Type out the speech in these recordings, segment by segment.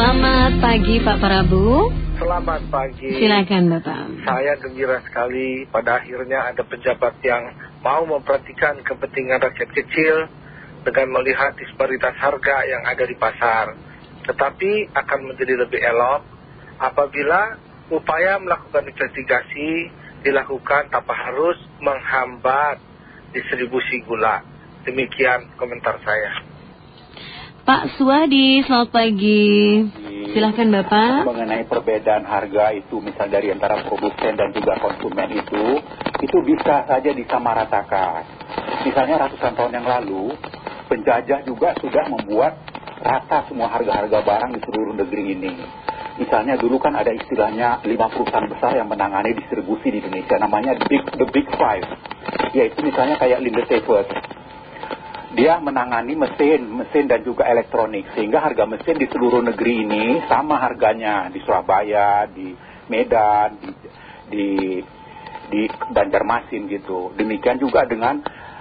Selamat pagi Pak Prabu. Selamat pagi. Silakan Bapak. Saya gembira sekali pada akhirnya ada pejabat yang mau memperhatikan kepentingan rakyat kecil dengan melihat disparitas harga yang ada di pasar. Tetapi akan menjadi lebih elok apabila upaya melakukan investigasi dilakukan tanpa harus menghambat distribusi gula. Demikian komentar saya. Pak Suwadi, selamat pagi. Silahkan Bapak. Mengenai perbedaan harga itu, misal dari antara produsen dan juga konsumen itu, itu bisa saja disamaratakan. Misalnya ratusan tahun yang lalu, penjajah juga sudah membuat rata semua harga-harga barang di seluruh negeri ini. Misalnya dulu kan ada istilahnya lima perusahaan besar yang menangani distribusi di Indonesia, namanya the Big, the big Five. Yaitu misalnya kayak Linde Savers dia menangani mesin, mesin dan juga elektronik. Sehingga harga mesin di seluruh negeri ini sama harganya di Surabaya, di Medan, di, di, di Banjarmasin gitu. Demikian juga dengan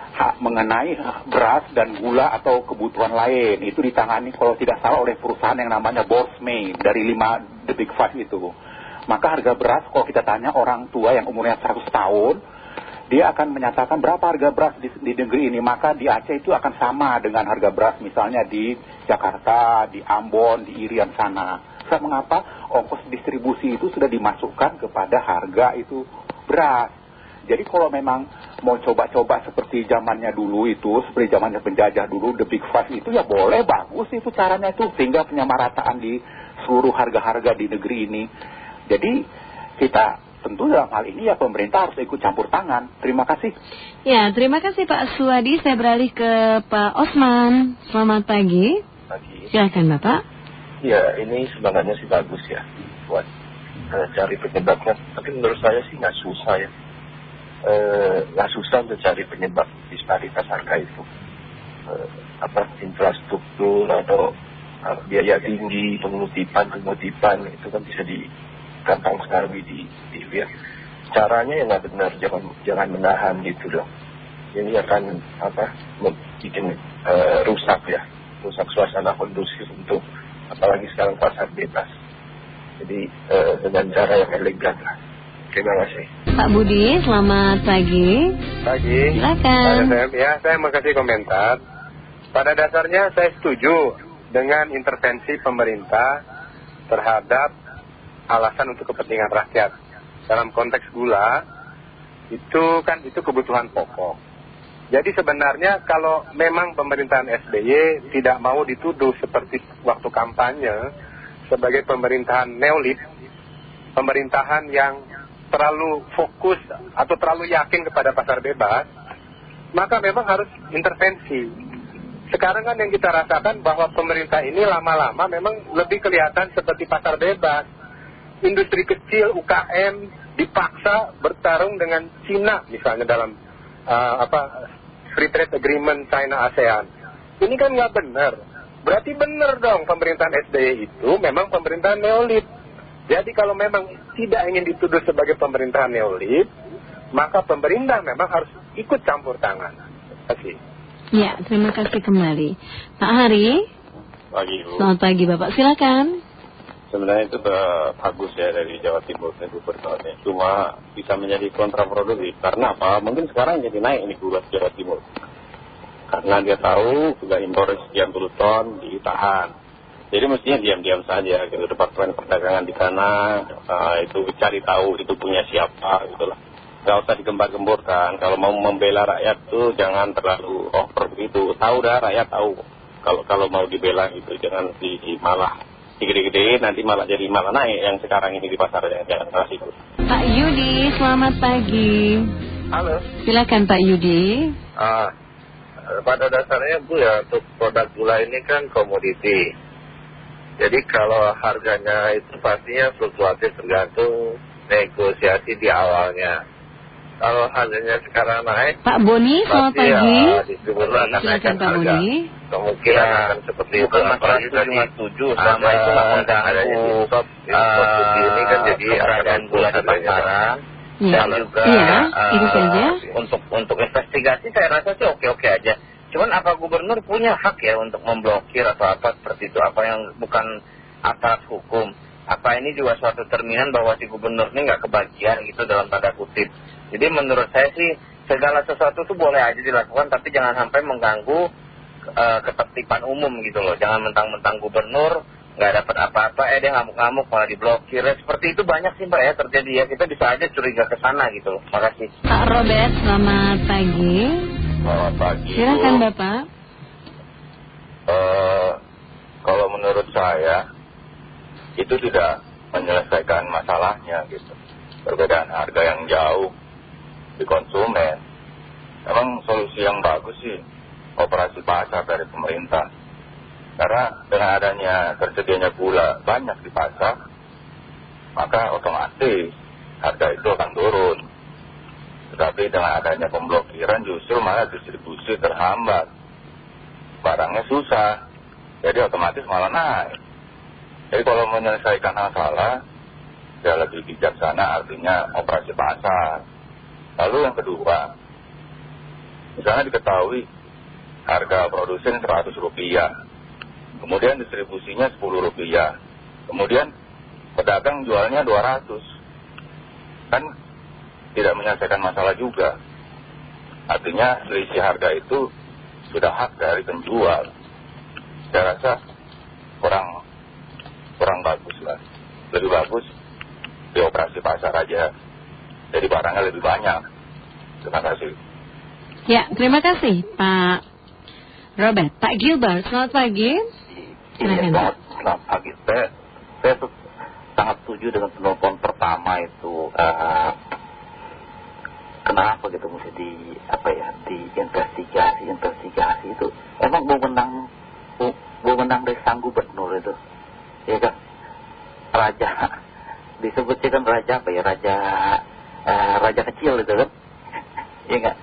hak mengenai beras dan gula atau kebutuhan lain. Itu ditangani kalau tidak salah oleh perusahaan yang namanya Borsme dari lima The Big Five itu. Maka harga beras kalau kita tanya orang tua yang umurnya 100 tahun, dia akan menyatakan berapa harga beras di, di negeri ini. Maka di Aceh itu akan sama dengan harga beras misalnya di Jakarta, di Ambon, di Irian sana. Sebab mengapa ongkos distribusi itu sudah dimasukkan kepada harga itu beras. Jadi kalau memang mau coba-coba seperti zamannya dulu itu, seperti zamannya penjajah dulu, the big five itu ya boleh, bagus itu caranya itu. Sehingga penyamarataan di seluruh harga-harga di negeri ini. Jadi kita tentu dalam hal ini ya pemerintah harus ikut campur tangan. Terima kasih. Ya, terima kasih Pak Suwadi. Saya beralih ke Pak Osman. Selamat pagi. Pagi. Silakan Bapak. Ya, ini sebenarnya sih bagus ya buat uh, cari penyebabnya. Tapi menurut saya sih nggak susah ya. Eh, nggak susah untuk cari penyebab disparitas harga itu. Uh, apa infrastruktur atau uh, biaya tinggi, pengutipan, pengutipan itu kan bisa di gampang sekali di TV ya. Caranya yang nggak benar, jangan jangan menahan gitu dong. Ini akan apa bikin uh, rusak ya, rusak suasana kondusif untuk apalagi sekarang pasar bebas. Jadi uh, dengan cara yang elegan lah. Terima kasih. Pak Budi, selamat pagi. Pagi. Silakan. Saya, ya, saya mau kasih komentar. Pada dasarnya saya setuju dengan intervensi pemerintah terhadap alasan untuk kepentingan rakyat. Dalam konteks gula, itu kan itu kebutuhan pokok. Jadi sebenarnya kalau memang pemerintahan SBY tidak mau dituduh seperti waktu kampanye sebagai pemerintahan neolit, pemerintahan yang terlalu fokus atau terlalu yakin kepada pasar bebas, maka memang harus intervensi. Sekarang kan yang kita rasakan bahwa pemerintah ini lama-lama memang lebih kelihatan seperti pasar bebas industri kecil UKM dipaksa bertarung dengan Cina misalnya dalam uh, apa free trade agreement China ASEAN. Ini kan nggak benar. Berarti benar dong pemerintahan SBY itu memang pemerintahan neolit. Jadi kalau memang tidak ingin dituduh sebagai pemerintahan neolit, maka pemerintah memang harus ikut campur tangan. Terima kasih. Ya, terima kasih kembali. Pak Hari. Pagi Bu. Selamat pagi Bapak, silakan sebenarnya itu bagus ya dari Jawa Timur dan gubernurnya. Cuma bisa menjadi kontraproduktif. Karena apa? Mungkin sekarang jadi naik ini gula Jawa Timur. Karena dia tahu sudah impor sekian puluh ton ditahan. Jadi mestinya diam-diam saja gitu. Departemen Perdagangan di sana uh, itu cari tahu itu punya siapa gitu lah. Gak usah digembar-gemborkan. Kalau mau membela rakyat tuh jangan terlalu over begitu. Tahu dah rakyat tahu. Kalau kalau mau dibela gitu jangan di, malah gede-gede nanti malah jadi malah naik yang sekarang ini di pasar yang jangan keras itu. Pak Yudi, selamat pagi. Halo. Silakan Pak Yudi. Ah, pada dasarnya Bu ya untuk produk gula ini kan komoditi. Jadi kalau harganya itu pastinya fluktuatif tergantung negosiasi di awalnya. Kalau harganya sekarang naik, Pak Boni, selamat pagi. Ya, distributor akan naikkan Pak harga. Boni. Kemungkinan ya, akan seperti itu. Bukan masalah setuju nggak setuju, sama itu nggak mengganggu ini kan jadi keberadaan gula di pasaran. Ya. Dan juga Iya, uh, itu saja. untuk untuk investigasi saya rasa sih oke-oke aja. Cuman apa gubernur punya hak ya untuk memblokir atau apa seperti itu? Apa yang bukan aparat hukum. Apa ini juga suatu terminan bahwa si gubernur ini nggak kebagian gitu dalam tanda kutip. Jadi menurut saya sih segala sesuatu itu boleh aja dilakukan tapi jangan sampai mengganggu uh, ketertiban umum gitu loh. Jangan mentang-mentang gubernur nggak dapat apa-apa, eh dia ngamuk-ngamuk malah diblokir. Ya, seperti itu banyak sih mbak ya terjadi ya. Kita bisa aja curiga ke sana gitu loh. Makasih. Pak Robert, selamat pagi. Selamat pagi. Silakan Bapak. Uh, kalau menurut saya itu tidak menyelesaikan masalahnya gitu. Perbedaan harga yang jauh di konsumen. Emang solusi yang bagus sih operasi pasar dari pemerintah. Karena dengan adanya tersedianya gula banyak di pasar, maka otomatis harga itu akan turun. Tetapi dengan adanya pemblokiran justru malah distribusi terhambat. Barangnya susah, jadi otomatis malah naik. Jadi kalau menyelesaikan masalah, ya lebih bijaksana artinya operasi pasar. Lalu yang kedua, misalnya diketahui harga produsen 100 rupiah, kemudian distribusinya 10 rupiah, kemudian pedagang jualnya 200, kan tidak menyelesaikan masalah juga. Artinya selisih harga itu sudah hak dari penjual. Saya rasa kurang kurang bagus lah. Lebih bagus di operasi pasar aja. Jadi barangnya lebih banyak. Terima kasih. Ya, terima kasih Pak Robert. Pak Gilbert, selamat pagi. Iya, selamat, selamat pagi. Saya, saya sangat setuju dengan penelpon pertama itu. Uh, kenapa gitu mesti di apa ya diinvestigasi investigasi itu emang mau menang mau menang dari sang gubernur itu ya kan raja disebutnya kan raja apa ya raja eh, raja kecil itu kan? Ya enggak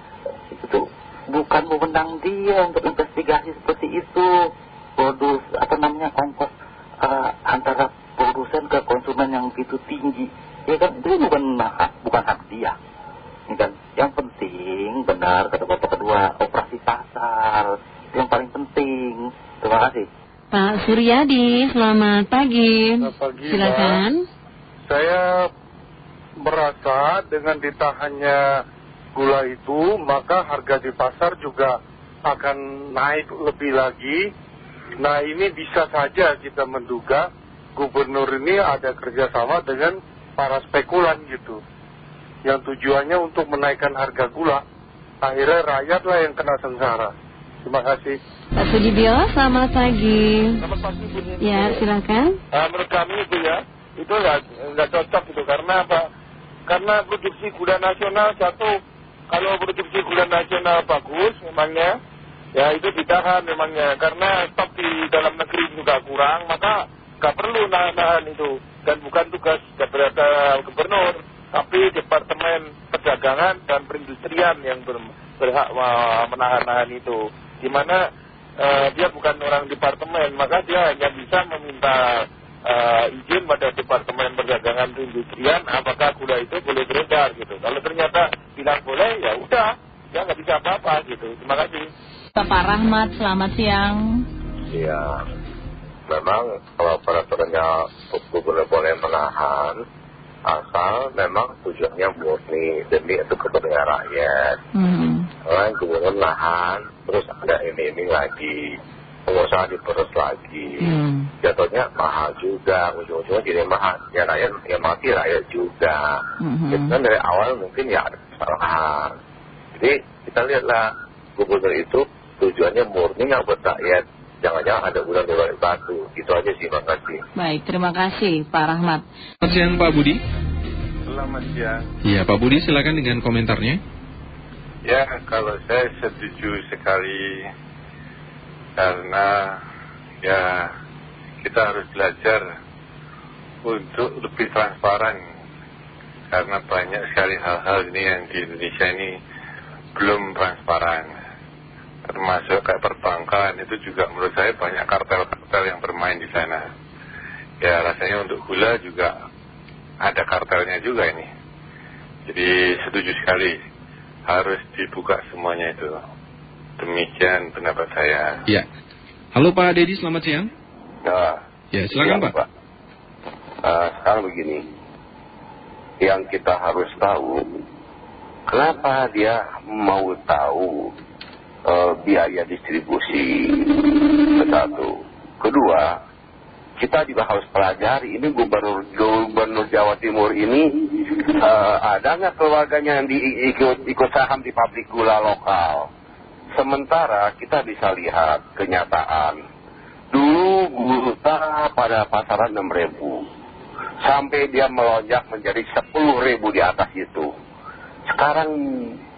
itu bukan memenang dia untuk investigasi seperti itu. Produs apa namanya ongkos uh, antara produsen ke konsumen yang begitu tinggi. Ya kan? Itu bukan hak bukan hak dia. Ya kan? Yang penting benar kata bapak kedua operasi pasar. Itu yang paling penting. Terima kasih. Pak Suryadi, selamat pagi. Selamat pagi, Silakan. Saya merasa dengan ditahannya gula itu, maka harga di pasar juga akan naik lebih lagi. Nah ini bisa saja kita menduga gubernur ini ada kerjasama dengan para spekulan gitu. Yang tujuannya untuk menaikkan harga gula. Akhirnya rakyatlah yang kena sengsara. Terima kasih. Pak Sudibyo, selamat pagi. Selamat pagi Bu Ya, silakan. Uh, menurut kami itu ya, itu nggak nggak cocok gitu. Karena apa? Karena produksi gula nasional satu, kalau produksi gula nasional bagus memangnya, ya itu ditahan memangnya. Karena stok di dalam negeri juga kurang, maka nggak perlu nahan-nahan itu. Dan bukan tugas daripada gubernur, tapi Departemen Perdagangan dan Perindustrian yang berhak menahan-nahan itu di mana uh, dia bukan orang departemen, maka dia hanya bisa meminta uh, izin pada Departemen Perdagangan Perindustrian apakah gula itu boleh beredar gitu. Kalau ternyata bilang boleh, ya udah, dia nggak bisa apa-apa gitu. Terima kasih. Bapak Rahmat, selamat siang. Iya, memang kalau peraturannya gubernur boleh menahan, asal memang tujuannya murni demi untuk kepentingan rakyat. Hmm. Orang gubernur nahan, terus ada ini-ini lagi, pengusaha diperus lagi. Hmm. Jatuhnya mahal juga, ujung-ujungnya jadi mahal. Ya rakyat, ya mati rakyat juga. Hmm. Itu kan dari awal mungkin ya ada kesalahan. Jadi kita lihatlah gubernur itu tujuannya murni yang buat rakyat. Jangan-jangan ada bulan dari batu. Itu aja sih, makasih. Baik, terima kasih Pak Rahmat. Selamat siang Pak Budi. Selamat siang. Iya Pak Budi silakan dengan komentarnya. Ya, kalau saya setuju sekali karena ya kita harus belajar untuk lebih transparan. Karena banyak sekali hal-hal ini yang di Indonesia ini belum transparan. Termasuk kayak perbankan itu juga menurut saya banyak kartel-kartel yang bermain di sana. Ya rasanya untuk gula juga ada kartelnya juga ini. Jadi setuju sekali. Harus dibuka semuanya itu demikian pendapat saya Iya. Halo Pak Dedi, selamat siang. Nah, Ya, silakan Iya, Pak. Eh, sekarang begini, yang kita harus tahu, kenapa dia mau tahu eh, biaya distribusi satu. Kedua, kita juga harus pelajari ini gubernur gubernur Jawa Timur ini eh, ada nggak keluarganya yang di- ikut ikut saham di pabrik gula lokal. Sementara kita bisa lihat kenyataan. Dulu gula pada pasaran 6.000 sampai dia melonjak menjadi 10.000 di atas itu. Sekarang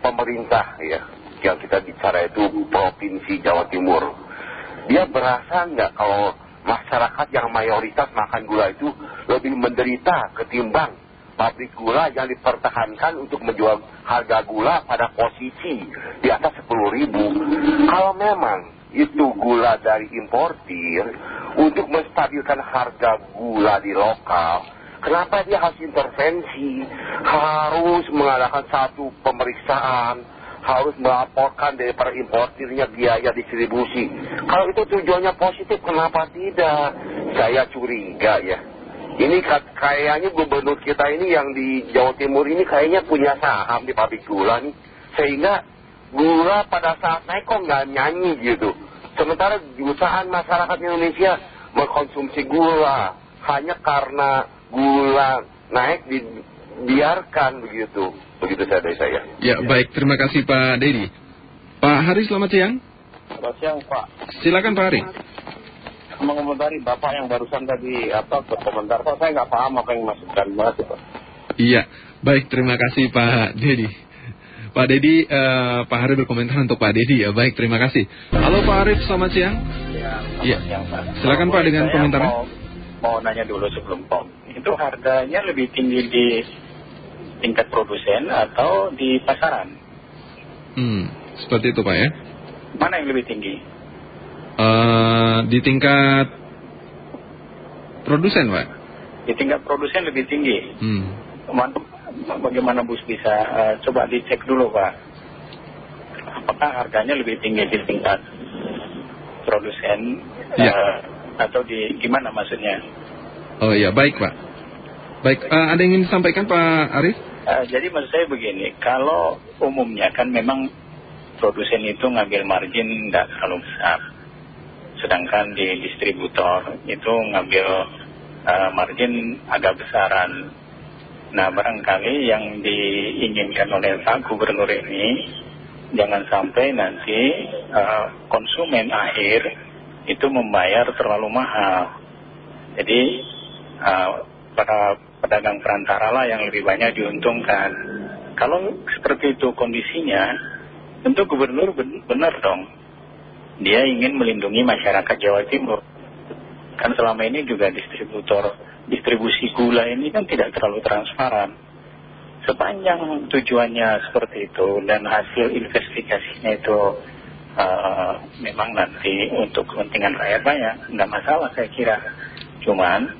pemerintah ya yang kita bicara itu provinsi Jawa Timur. Dia berasa nggak kalau masyarakat yang mayoritas makan gula itu lebih menderita ketimbang pabrik gula yang dipertahankan untuk menjual harga gula pada posisi di atas 10 ribu. Kalau memang itu gula dari importir untuk menstabilkan harga gula di lokal, kenapa dia harus intervensi, harus mengadakan satu pemeriksaan, harus melaporkan dari para importirnya biaya distribusi. Kalau itu tujuannya positif, kenapa tidak? Saya curiga ya. Ini ka- kayaknya gubernur kita ini yang di Jawa Timur ini kayaknya punya saham di pabrik gula nih. Sehingga gula pada saat naik kok nggak nyanyi gitu. Sementara jutaan masyarakat Indonesia mengkonsumsi gula hanya karena gula naik dibiarkan begitu. Begitu saya dari saya. Ya, baik. Terima kasih Pak Dedi. Pak Hari, selamat siang. Selamat siang Pak. Silakan Pak Hari. Mengomentari Bapak yang barusan tadi apa berkomentar, Pak saya nggak paham apa yang dimaksudkan. Pak. Iya, baik. Terima kasih Pak Dedi. Pak Dedi, eh, Pak Hari berkomentar untuk Pak Dedi ya. Baik, terima kasih. Halo Pak Arif, selamat siang. Ya, Iya. siang, Pak. Silakan, Pak, dengan Saya komentarnya. Mau, mau nanya dulu sebelum pom. Itu harganya lebih tinggi di tingkat produsen atau di pasaran? Hmm, seperti itu Pak ya. Mana yang lebih tinggi? Eh, di tingkat produsen Pak. Di tingkat produsen lebih tinggi. Hmm. Bagaimana Bus bisa eh, coba dicek dulu Pak. Apakah harganya lebih tinggi di tingkat produsen Ya. eh, atau di gimana maksudnya? Oh iya, baik Pak. Baik, eh, ada yang ingin disampaikan Pak Arif? Eh, jadi maksud saya begini, kalau umumnya kan memang produsen itu ngambil margin tidak terlalu besar. Sedangkan di distributor itu ngambil eh, margin agak besaran. Nah barangkali yang diinginkan oleh Pak Gubernur ini, jangan sampai nanti eh, konsumen akhir itu membayar terlalu mahal. Jadi eh, para pedagang perantara lah yang lebih banyak diuntungkan. Kalau seperti itu kondisinya, tentu gubernur ben- benar dong. Dia ingin melindungi masyarakat Jawa Timur. Kan selama ini juga distributor distribusi gula ini kan tidak terlalu transparan. Sepanjang tujuannya seperti itu dan hasil investigasinya itu eh, memang nanti untuk kepentingan rakyat banyak, nggak masalah saya kira. Cuman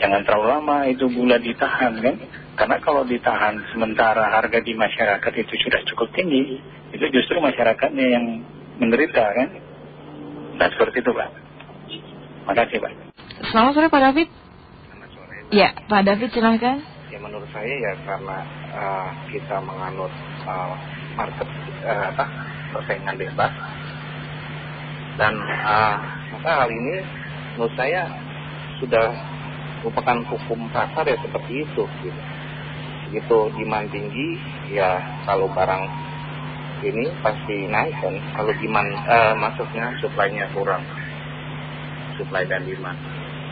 jangan terlalu lama itu gula ditahan kan karena kalau ditahan sementara harga di masyarakat itu sudah cukup tinggi itu justru masyarakatnya yang menderita kan nah seperti itu Pak makasih Pak Selamat sore Pak David. Ya, Pak David silahkan. Ya menurut saya ya karena eh, kita menganut eh, market eh, apa persaingan bebas dan eh, maka hal ini menurut saya sudah merupakan hukum pasar ya seperti itu gitu. Begitu demand tinggi ya kalau barang ini pasti naik kan kalau demand eh, maksudnya supply-nya kurang. Supply dan demand.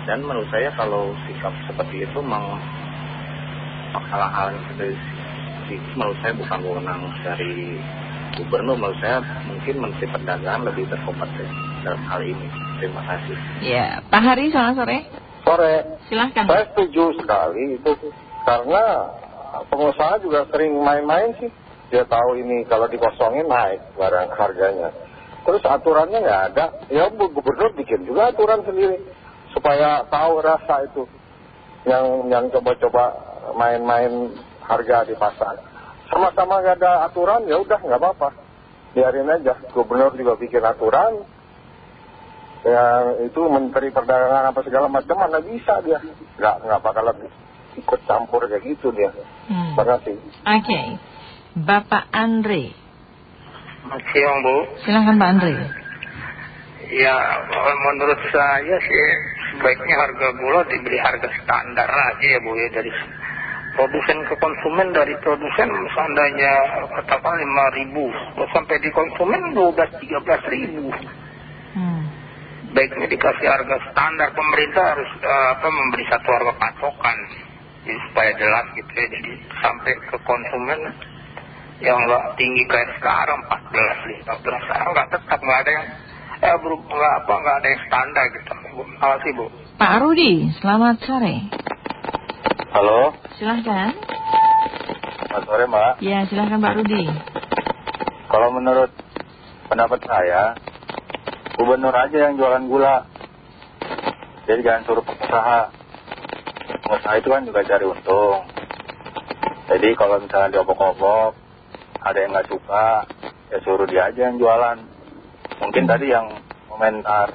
Dan menurut saya kalau sikap seperti itu meng hal-hal yang seperti itu menurut saya bukan wewenang dari gubernur. Menurut saya mungkin menteri perdagangan lebih berkompeten dalam hal ini. Terima kasih. Ya, Pak Hari selamat sore. Sore, Silahkan. saya setuju sekali itu karena pengusaha juga sering main-main sih. Dia tahu ini kalau dikosongin naik barang harganya. Terus aturannya nggak ada. Ya gubernur bikin juga aturan sendiri supaya tahu rasa itu yang yang coba-coba main-main harga di pasar. Sama-sama nggak ada aturan ya udah nggak apa-apa. Biarin aja. Gubernur juga bikin aturan. ya itu menteri perdagangan apa segala macam mana bisa dia nggak nggak bakalan ikut campur kayak gitu dia Hmm. terima kasih Oke. Bapak Andre. Selamat siang Bu. Silahkan Pak Andre. Ya menurut saya sih sebaiknya harga gula diberi harga standar aja ya Bu ya dari produsen ke konsumen dari produsen seandainya katakan 5 ribu sampai di konsumen 12-13 ribu. Baiknya dikasih harga standar pemerintah harus eh, apa memberi satu harga patokan jadi supaya jelas gitu ya jadi sampai ke konsumen yang nggak tinggi kayak sekarang 14 15 sekarang nggak tetap nggak ada yang eh bro nggak apa nggak ada yang standar gitu bu makasih bu Pak Rudi, selamat sore. Halo, Silahkan. selamat sore Mbak. Ya, silahkan Pak Rudi. Kalau menurut pendapat saya, gubernur aja yang jualan gula. Jadi jangan suruh pengusaha. Pengusaha itu kan juga cari untung. Jadi kalau misalnya diobok-obok, ada yang nggak suka, ya suruh dia aja yang jualan. Mungkin tadi yang komentar.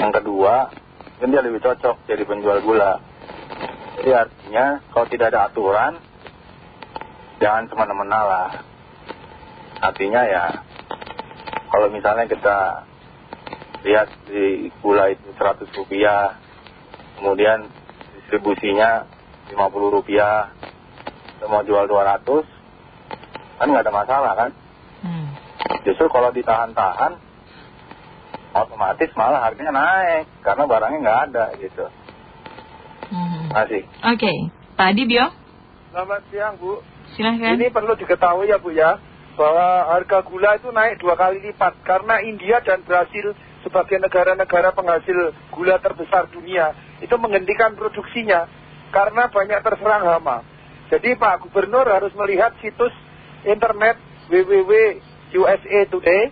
Yang kedua, mungkin dia lebih cocok jadi penjual gula. Jadi artinya kalau tidak ada aturan, jangan semena-mena lah. Artinya ya, kalau misalnya kita lihat di gula itu 100 rupiah, kemudian distribusinya 50 rupiah, kita mau jual 200, kan nggak ada masalah kan? Justru kalau ditahan-tahan, otomatis malah harganya naik, karena barangnya nggak ada gitu. Masih. Oke. Pak Adibio, Selamat siang Bu. silahkan. Ini perlu diketahui ya Bu ya, bahwa harga gula itu naik dua kali lipat karena India dan Brasil sebagai negara-negara penghasil gula terbesar dunia itu menghentikan produksinya karena banyak terserang hama. Jadi Pak Gubernur harus melihat situs internet www.USA Today,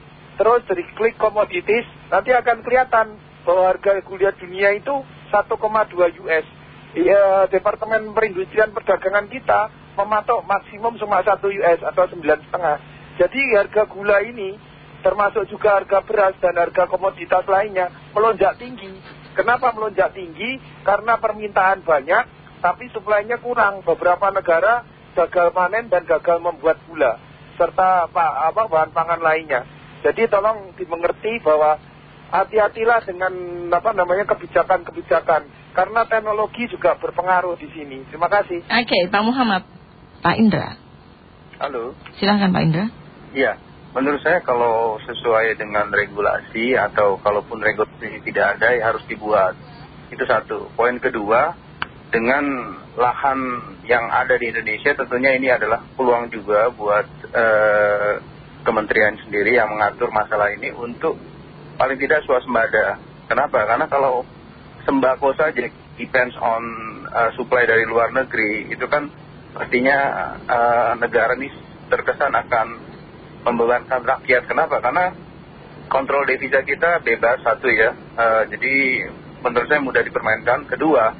terus dari klik komoditis, nanti akan kelihatan bahwa harga gula dunia itu 1,2 US. Iya, Departemen Perindustrian Perdagangan kita mematok maksimum cuma 1 US atau 9,5. Jadi harga gula ini termasuk juga harga beras dan harga komoditas lainnya melonjak tinggi. Kenapa melonjak tinggi? Karena permintaan banyak tapi suplainya kurang. Beberapa negara gagal panen dan gagal membuat gula serta apa, apa bahan pangan lainnya. Jadi tolong dimengerti bahwa hati-hatilah dengan apa namanya kebijakan-kebijakan karena teknologi juga berpengaruh di sini. Terima kasih. Oke, Pak Muhammad. Pak Indra, Halo, silahkan Pak Indra. iya. Menurut saya kalau sesuai dengan regulasi atau kalaupun regulasi tidak ada ya harus dibuat. Itu satu. Poin kedua, dengan lahan yang ada di Indonesia tentunya ini adalah peluang juga buat eh, kementerian sendiri yang mengatur masalah ini untuk paling tidak swasembada. Kenapa? Karena kalau sembako saja depends on uh, supply dari luar negeri itu kan artinya uh, negara ini terkesan akan membebankan rakyat kenapa karena kontrol devisa kita bebas satu ya jadi menurut saya mudah dipermainkan kedua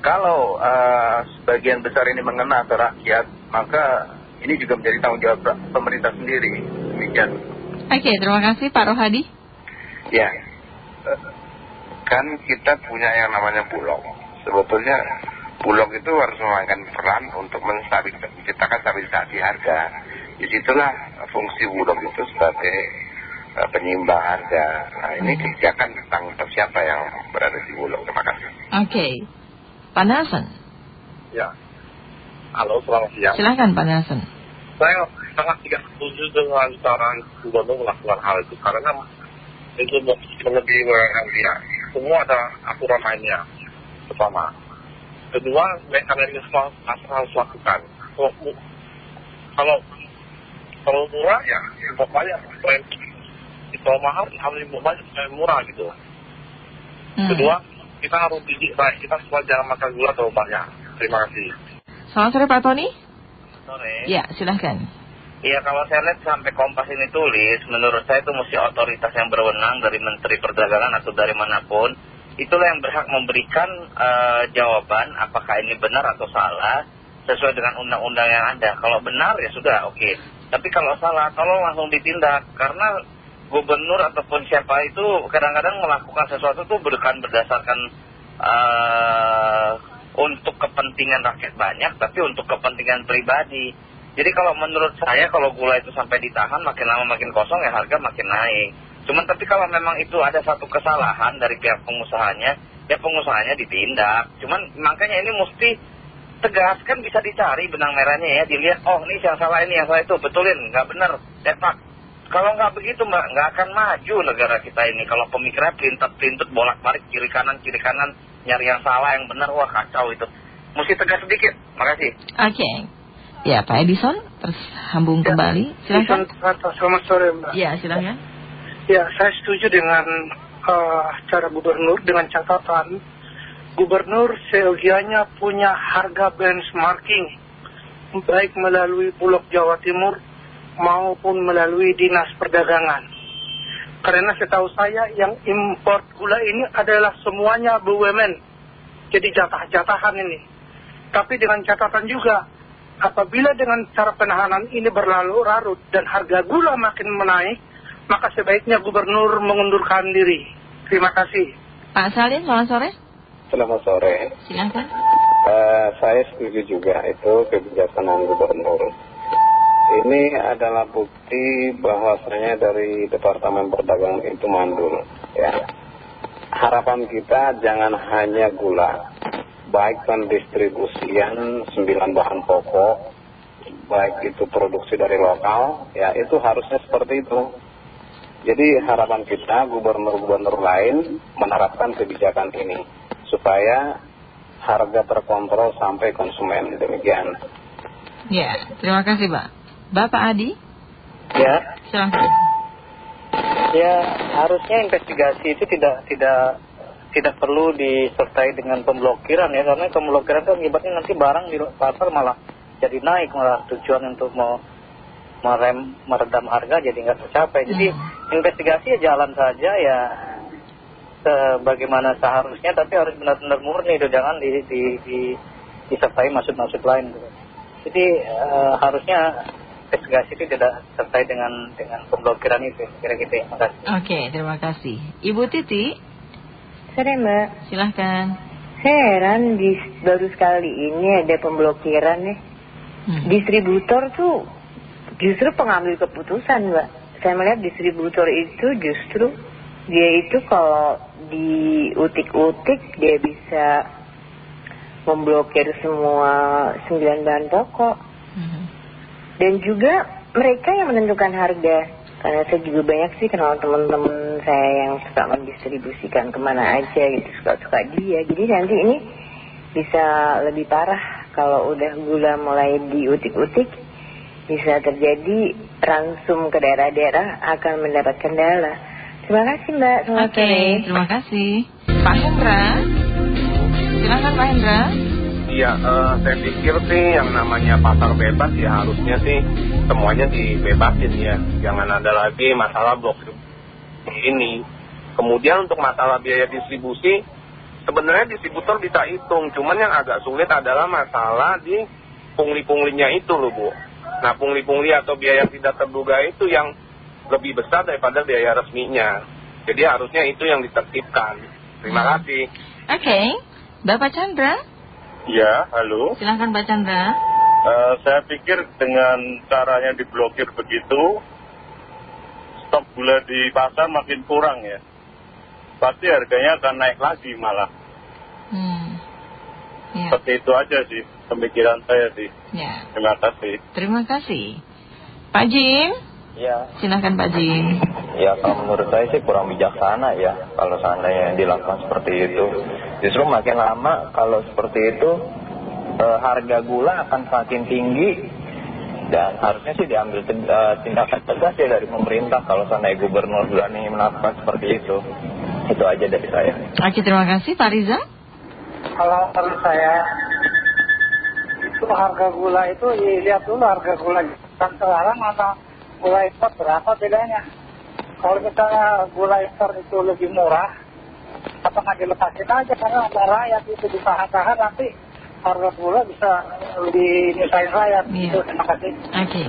kalau uh, sebagian besar ini mengena ke rakyat maka ini juga menjadi tanggung jawab pemerintah sendiri demikian Oke, terima kasih Pak Rohadi. Ya, eh, kan kita punya yang namanya bulog. Sebetulnya bulog itu harus memainkan peran untuk menciptakan stabilisasi harga. Di situlah fungsi bulog itu sebagai eh, penyimbang harga. Nah ini kebijakan tentang siapa yang berada di bulog. Terima kasih. Oke. Pak Nelson, Ya. Halo, selamat siang. silahkan Pak Nelson. Saya sangat tidak setuju dengan cara gubernur melakukan hal itu karena itu melebihi wewenang dia. Semua ada aturan mainnya. Pertama. Kedua, mekanisme harus harus lakukan. Kalau, kalau kalau murah ya impor banyak. Kalau mahal harus impor banyak supaya murah gitu. Kedua, kita harus didik baik. Kita semua jangan makan gula terlalu banyak. Terima kasih. Selamat sore Pak Tony. Sore. Ya, silahkan. Iya kalau saya lihat sampai Kompas ini tulis, menurut saya itu mesti otoritas yang berwenang dari Menteri Perdagangan atau dari mana pun, itulah yang berhak memberikan eh, jawaban apakah ini benar atau salah sesuai dengan undang-undang yang ada. Kalau benar ya sudah oke. Tapi kalau salah tolong langsung ditindak karena gubernur ataupun siapa itu kadang-kadang melakukan sesuatu tuh bukan berdasarkan eh, untuk kepentingan rakyat banyak, tapi untuk kepentingan pribadi. Jadi kalau menurut saya kalau gula itu sampai ditahan makin lama makin kosong ya harga makin naik. Cuman tapi kalau memang itu ada satu kesalahan dari pihak pengusahanya, ya pengusahanya ditindak. Cuman makanya ini mesti tegas kan bisa dicari benang merahnya ya, dilihat oh ini yang salah ini yang salah itu betulin, nggak benar, cepak. Kalau nggak begitu mbak, nggak akan maju negara kita ini. Kalau pemikirannya pelintat-pelintut bolak-balik kiri kanan kiri kanan nyari yang salah yang benar, wah kacau itu. Mesti tegas sedikit. Makasih. Oke. Ya, Pak Edison, tersambung kembali. Silakan. Selamat sore Mbak. Ya, silakan. Ya, saya setuju dengan eh, cara gubernur dengan catatan gubernur seyogianya punya harga benchmarking baik melalui Bulog Jawa Timur maupun melalui Dinas Perdagangan. Karena setahu saya yang import gula ini adalah semuanya BUMN. Jadi jatah-jatahan ini. Tapi dengan catatan juga, apabila dengan cara penahanan ini berlarut dan harga gula makin menaik, maka sebaiknya gubernur mengundurkan diri. Terima kasih. Pak Salim, selamat sore. Selamat sore. Silakan. Eh, saya setuju juga itu kebijaksanaan gubernur. Ini adalah bukti bahwasanya dari Departemen Perdagangan itu mandul. Ya. Harapan kita jangan hanya gula, baik pendistribusian sembilan bahan pokok, baik itu produksi dari lokal, ya itu harusnya seperti itu. Jadi harapan kita gubernur-gubernur lain menerapkan kebijakan ini supaya harga terkontrol sampai konsumen demikian. Ya, terima kasih Pak. Bapak Adi, Ya, silakan. ya harusnya investigasi itu tidak tidak tidak perlu disertai dengan pemblokiran ya karena pemblokiran itu akibatnya nanti barang di pasar malah jadi naik malah tujuan untuk mau merem meredam harga jadi nggak tercapai jadi investigasi ya jalan saja ya sebagaimana seharusnya tapi harus benar-benar murni itu jangan di, di, di, disertai maksud-maksud lain gitu. jadi eh, harusnya investigasi itu tidak sertai dengan dengan pemblokiran itu kira gitu ya Oke, terima kasih. Ibu Titi, Sore Mbak, silahkan. saya heran di, baru sekali ini ada pemblokiran ya. Distributor tuh justru pengambil keputusan Mbak. Saya melihat distributor itu justru dia itu kalau diutik-utik dia bisa memblokir semua sembilan bahan pokok. Dan juga mereka yang menentukan harga. Karena saya juga banyak sih kenal teman-teman saya yang suka mendistribusikan ke mana aja gitu, suka-suka dia. Jadi nanti ini bisa lebih parah kalau udah gula mulai diutik-utik. Bisa terjadi ransum ke daerah-daerah akan mendapat kendala. Terima kasih Mbak, selamat sore. terima kasih. Pak Hendra, silakan Pak Hendra. Iya, eh, saya pikir sih yang namanya pasar bebas ya harusnya sih semuanya dibebasin ya. Jangan ada lagi masalah blok ini. Kemudian untuk masalah biaya distribusi, sebenarnya distributor bisa hitung. Cuman yang agak sulit adalah masalah di pungli-punglinya itu loh Bu. Nah pungli-pungli atau biaya yang tidak terduga itu yang lebih besar daripada biaya resminya. Jadi harusnya itu yang ditertibkan. Terima kasih. Oke, Bapak Chandra, Ya, halo. silahkan Pak Chandra. Eh, saya pikir dengan caranya diblokir begitu, stok gula di pasar makin kurang ya. Pasti harganya akan naik lagi malah. Hmm. Ya. Seperti itu aja sih pemikiran saya sih. Ya. Terima kasih. Terima kasih. Pak Jim, Ya, silahkan Pak Jim. ya kalau menurut saya sih kurang bijaksana ya kalau seandainya dilakukan seperti itu. Justru makin lama kalau seperti itu eh, harga gula akan semakin tinggi dan harusnya sih diambil te- eh, tindakan tegas ya dari pemerintah kalau seandainya gubernur berani melakukan seperti itu. Itu aja dari saya. Oke, terima kasih Pak Riza. Kalau menurut saya itu harga gula itu dilihat dulu harga gula kan sekarang sama gula impor berapa bedanya. Kalau misalnya gula impor itu lebih murah, apa nggak dilepasin aja karena ada rakyat itu ditahan-tahan nanti harga gula bisa lebih nyusahin rakyat. Iya. Itu, terima kasih. Oke.